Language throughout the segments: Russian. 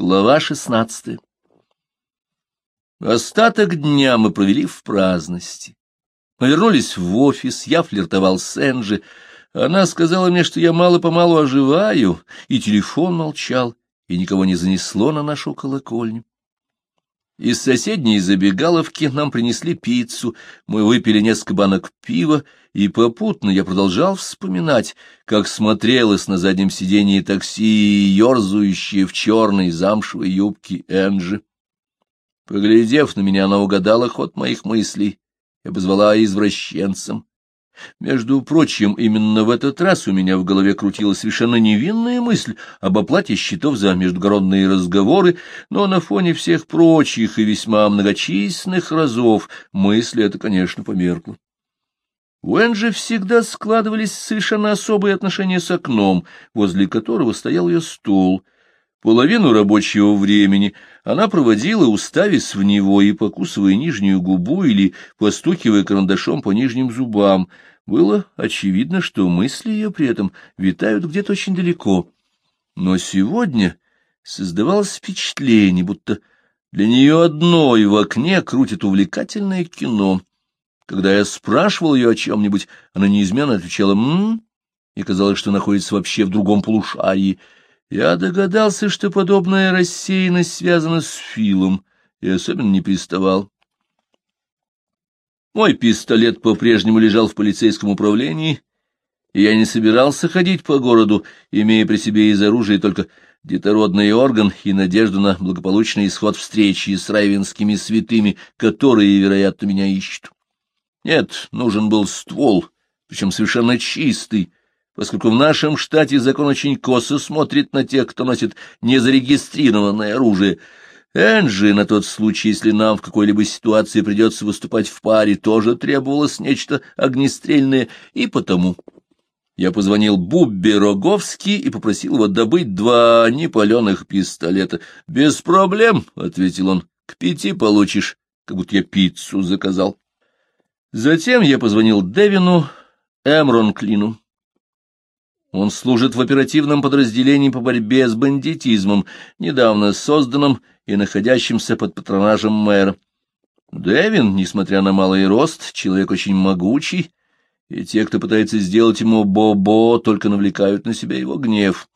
Глава шестнадцатая Остаток дня мы провели в праздности. Мы вернулись в офис, я флиртовал с Энджи. Она сказала мне, что я мало-помалу оживаю, и телефон молчал, и никого не занесло на нашу колокольню. Из соседней забегаловки нам принесли пиццу, мы выпили несколько банок пива, и попутно я продолжал вспоминать, как смотрелась на заднем сидении такси, ерзающая в черной замшевой юбке Энджи. Поглядев на меня, она угадала ход моих мыслей и обозвала извращенцем. Между прочим, именно в этот раз у меня в голове крутилась совершенно невинная мысль об оплате счетов за междугородные разговоры, но на фоне всех прочих и весьма многочисленных разов мысли это, конечно, померкло. У Энджи всегда складывались совершенно особые отношения с окном, возле которого стоял ее стул — Половину рабочего времени она проводила, уставясь в него и покусывая нижнюю губу или постукивая карандашом по нижним зубам. Было очевидно, что мысли ее при этом витают где-то очень далеко. Но сегодня создавалось впечатление, будто для нее одной в окне крутит увлекательное кино. Когда я спрашивал ее о чем-нибудь, она неизменно отвечала «м-м», и казалось, что находится вообще в другом полушарии — я догадался, что подобная рассеянность связана с Филом, и особенно не приставал. Мой пистолет по-прежнему лежал в полицейском управлении, и я не собирался ходить по городу, имея при себе из оружия только детородный орган и надежду на благополучный исход встречи с райвенскими святыми, которые, вероятно, меня ищут. Нет, нужен был ствол, причем совершенно чистый, поскольку в нашем штате закон очень косо смотрит на тех, кто носит незарегистрированное оружие. Энджи на тот случай, если нам в какой-либо ситуации придется выступать в паре, тоже требовалось нечто огнестрельное, и потому... Я позвонил Буббе Роговски и попросил его добыть два непаленых пистолета. — Без проблем, — ответил он, — к пяти получишь, как будто я пиццу заказал. Затем я позвонил Девину Эмронклину. Он служит в оперативном подразделении по борьбе с бандитизмом, недавно созданном и находящемся под патронажем мэра. Дэвин, несмотря на малый рост, человек очень могучий, и те, кто пытается сделать ему бо-бо, только навлекают на себя его гнев.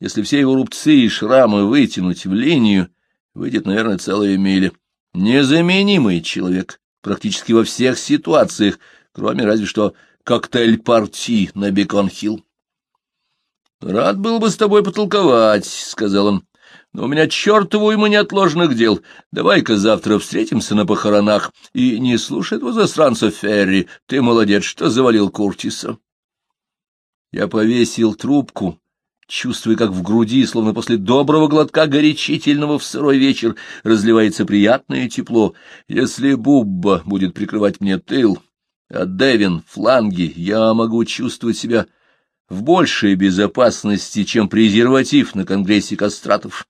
Если все его рубцы и шрамы вытянуть в линию, выйдет, наверное, целая миля. Незаменимый человек практически во всех ситуациях, кроме разве что коктейль-парти на Бекон-Хилл. Рад был бы с тобой потолковать, — сказал он. — Но у меня чертову ему неотложных дел. Давай-ка завтра встретимся на похоронах. И не слушай этого засранца Ферри. Ты молодец, что завалил Куртиса. Я повесил трубку, чувствуя, как в груди, словно после доброго глотка горячительного в сырой вечер, разливается приятное тепло. Если Бубба будет прикрывать мне тыл, а Девин — фланги, я могу чувствовать себя в большей безопасности, чем презерватив на Конгрессе кастратов.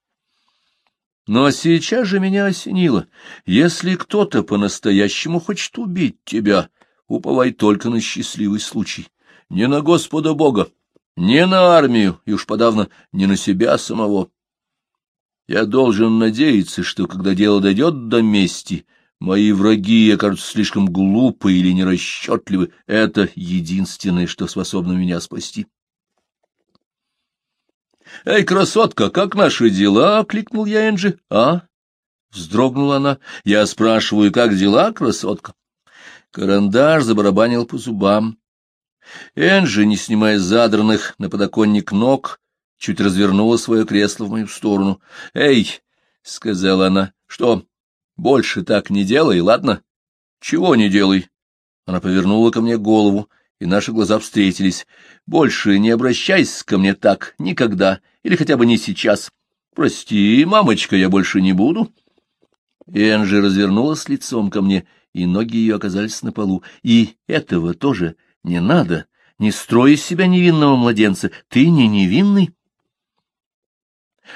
Но сейчас же меня осенило. Если кто-то по-настоящему хочет убить тебя, уповай только на счастливый случай. Не на Господа Бога, не на армию, и уж подавно не на себя самого. Я должен надеяться, что, когда дело дойдет до мести, Мои враги окажутся слишком глупы или нерасчетливы. Это единственное, что способно меня спасти. — Эй, красотка, как наши дела? — окликнул я Энджи. — А? — вздрогнула она. — Я спрашиваю, как дела, красотка? Карандаш забарабанил по зубам. Энджи, не снимая задранных на подоконник ног, чуть развернула свое кресло в мою сторону. — Эй! — сказала она. — Что? Больше так не делай, ладно? Чего не делай? Она повернула ко мне голову, и наши глаза встретились. Больше не обращайся ко мне так никогда, или хотя бы не сейчас. Прости, мамочка, я больше не буду. Энджи развернулась лицом ко мне, и ноги ее оказались на полу. И этого тоже не надо. Не строй из себя невинного младенца. Ты не невинный.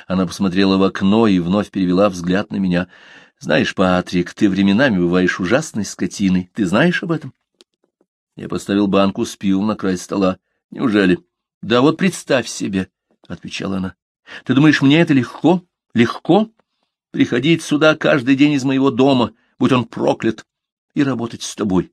Она посмотрела в окно и вновь перевела взгляд на меня. Знаешь, Патрик, ты временами бываешь ужасной скотиной. Ты знаешь об этом? Я поставил банку с пивом на край стола. Неужели? Да вот представь себе, — отвечала она. Ты думаешь, мне это легко? Легко приходить сюда каждый день из моего дома, будь он проклят, и работать с тобой.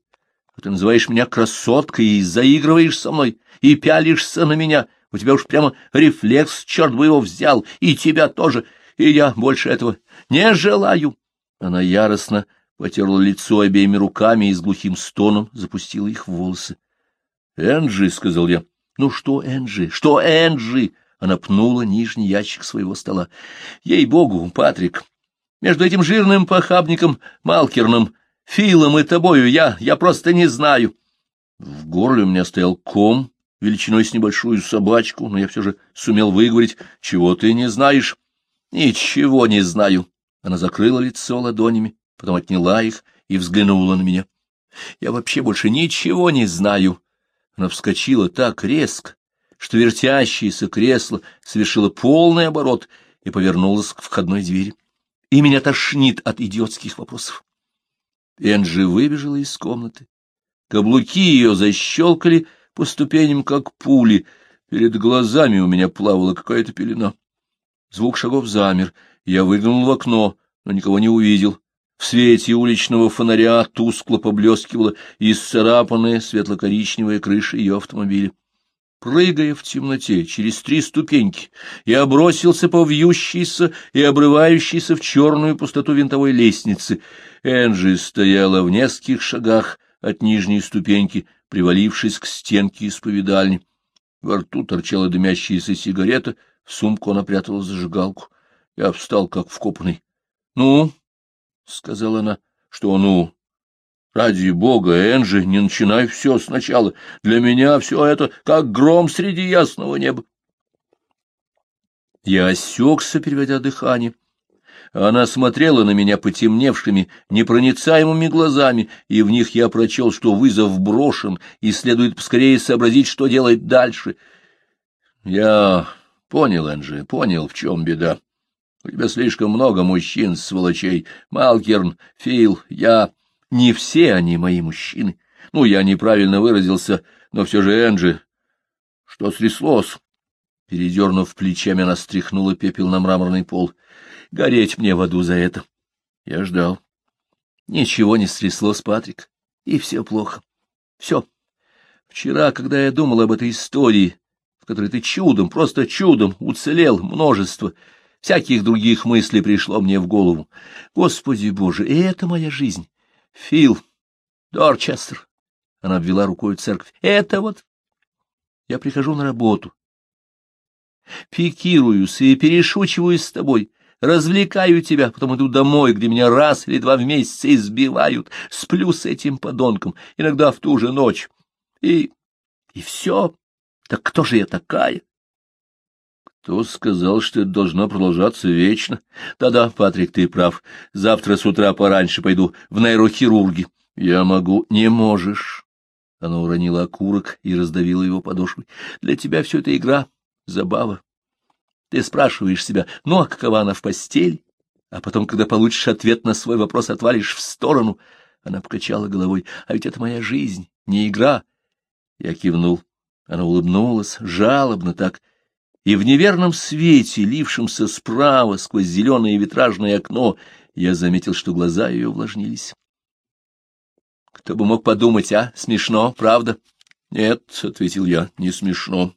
А ты называешь меня красоткой и заигрываешь со мной, и пялишься на меня. У тебя уж прямо рефлекс, черт бы его взял, и тебя тоже, и я больше этого не желаю. Она яростно потерла лицо обеими руками и с глухим стоном запустила их в волосы. — Энджи, — сказал я. — Ну что, Энджи, что, Энджи? Она пнула нижний ящик своего стола. — Ей-богу, Патрик, между этим жирным похабником Малкерном, Филом и тобою я, я просто не знаю. В горле у меня стоял ком, величиной с небольшую собачку, но я все же сумел выговорить, чего ты не знаешь. Ничего не знаю. Она закрыла лицо ладонями, потом отняла их и взглянула на меня. Я вообще больше ничего не знаю. Она вскочила так резко, что вертящееся кресло совершило полный оборот и повернулось к входной двери и меня тошнит от идиотских вопросов. Энджи выбежала из комнаты. Каблуки ее защелкали по ступеням, как пули. Перед глазами у меня плавала какая-то пелена. Звук шагов замер. Я выглянул в окно, но никого не увидел. В свете уличного фонаря тускло поблескивала исцарапанная светло-коричневая крыша ее автомобиля прыгая в темноте через три ступеньки, я бросился по вьющейся и обрывающейся в черную пустоту винтовой лестницы. Энджи стояла в нескольких шагах от нижней ступеньки, привалившись к стенке исповедальни. Во рту торчала дымящаяся сигарета, в сумку она прятала зажигалку. Я встал, как вкопанный. — Ну, — сказала она, — что ну? Ради бога, Энджи, не начинай все сначала. Для меня все это как гром среди ясного неба. Я осекся, переводя дыхание. Она смотрела на меня потемневшими, непроницаемыми глазами, и в них я прочел, что вызов брошен, и следует поскорее сообразить, что делать дальше. Я понял, Энджи, понял, в чем беда. У тебя слишком много мужчин, сволочей. Малкерн, Фил, я... Не все они мои мужчины. Ну, я неправильно выразился, но все же Энджи... Что стряслось? Передернув плечами, она стряхнула пепел на мраморный пол. Гореть мне в аду за это. Я ждал. Ничего не стряслось, Патрик, и все плохо. Все. Вчера, когда я думал об этой истории, в которой ты чудом, просто чудом уцелел множество, всяких других мыслей пришло мне в голову. Господи Боже, и это моя жизнь. Фил, Дорчестер. Она обвела рукой церковь. Это вот... Я прихожу на работу. Пикируюсь и перешучиваюсь с тобой. Развлекаю тебя, потом иду домой, где меня раз или два в месяц избивают. Сплю с этим подонком, иногда в ту же ночь. И... и все. Так кто же я такая? Кто сказал, что это должно продолжаться вечно? Да-да, Патрик, ты прав. Завтра с утра пораньше пойду в нейрохирурги. Я могу. Не можешь. Она уронила окурок и раздавила его подошвой. Для тебя все это игра, забава. Ты спрашиваешь себя, ну а какова она в постели? А потом, когда получишь ответ на свой вопрос, отвалишь в сторону. Она покачала головой. А ведь это моя жизнь, не игра. Я кивнул. Она улыбнулась, жалобно так, — и в неверном свете, лившемся справа сквозь зеленое витражное окно, я заметил, что глаза ее увлажнились. Кто бы мог подумать, а? Смешно, правда? Нет, — ответил я, — не смешно.